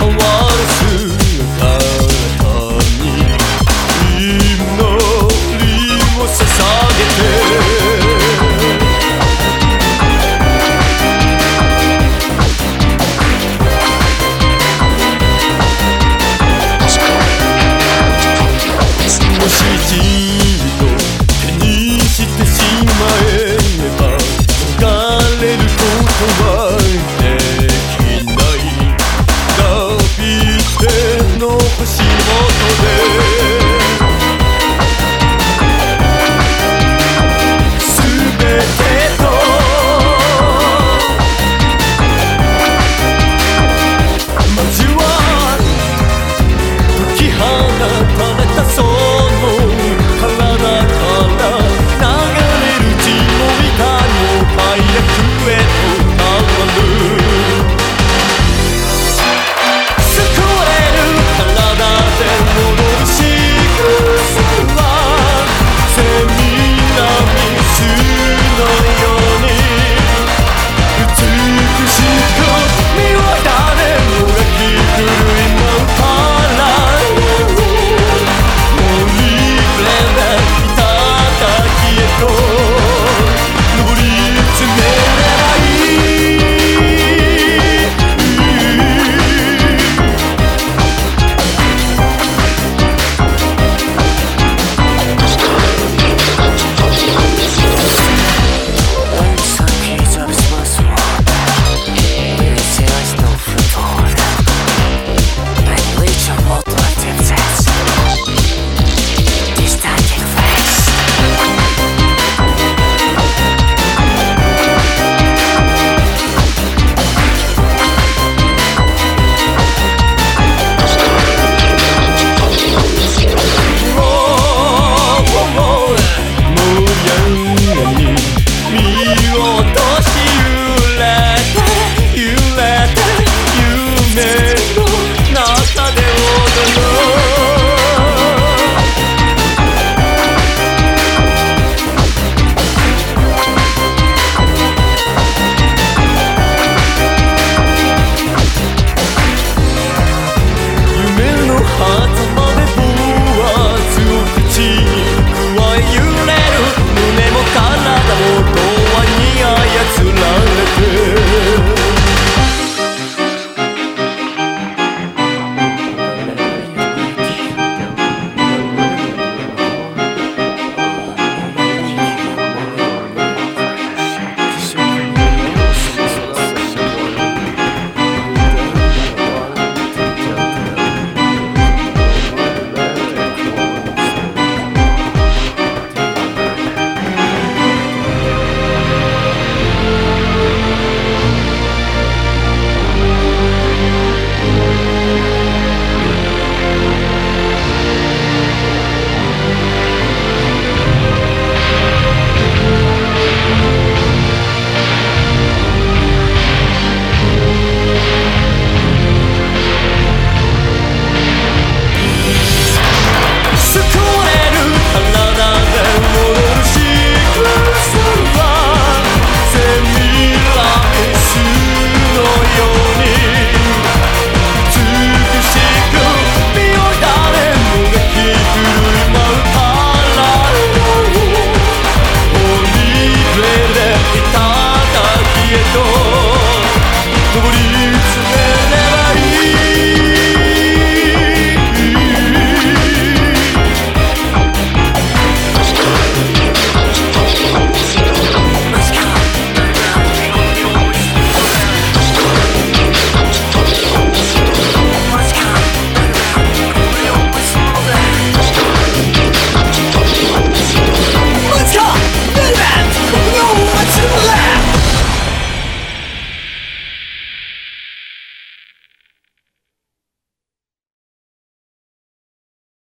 a wall. viento.